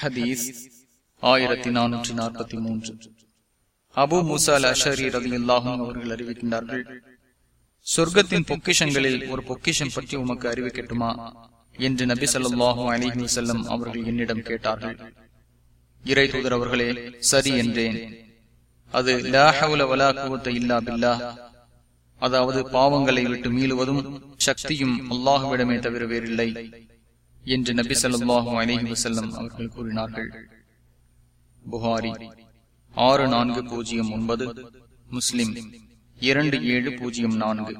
ஹதீஸ் ஆயிரத்தி நானூற்றி நாற்பத்தி மூன்று. அபு முசால் அஷரி ரவி அல்லாஹும் அவர்கள் அறிவிக்கின்றார்கள் சொர்க்கத்தின் பொக்கிஷங்களில் ஒரு பொக்கிஷம் பற்றி உமக்கு அறிவிக்கட்டுமா என்று நபி சொல்லாஹு அலிஹி செல்லம் அவர்கள் என்னிடம் கேட்டார்கள். இறை தூதர் அவர்களே சரி என்றேன். அது இல்லா பில்லா அதாவது பாவங்களை விட்டு மீளுவதும் சக்தியும் அல்லாஹுவிடமே தவிர வேறில்லை. என்று நபி சொல்லாஹு அலிஹி வசல்லம் அவர்கள் கூறினார்கள். புகாரி ஆறு நான்கு பூஜ்ஜியம் ஒன்பது முஸ்லிம் இரண்டு ஏழு பூஜ்ஜியம் நான்கு.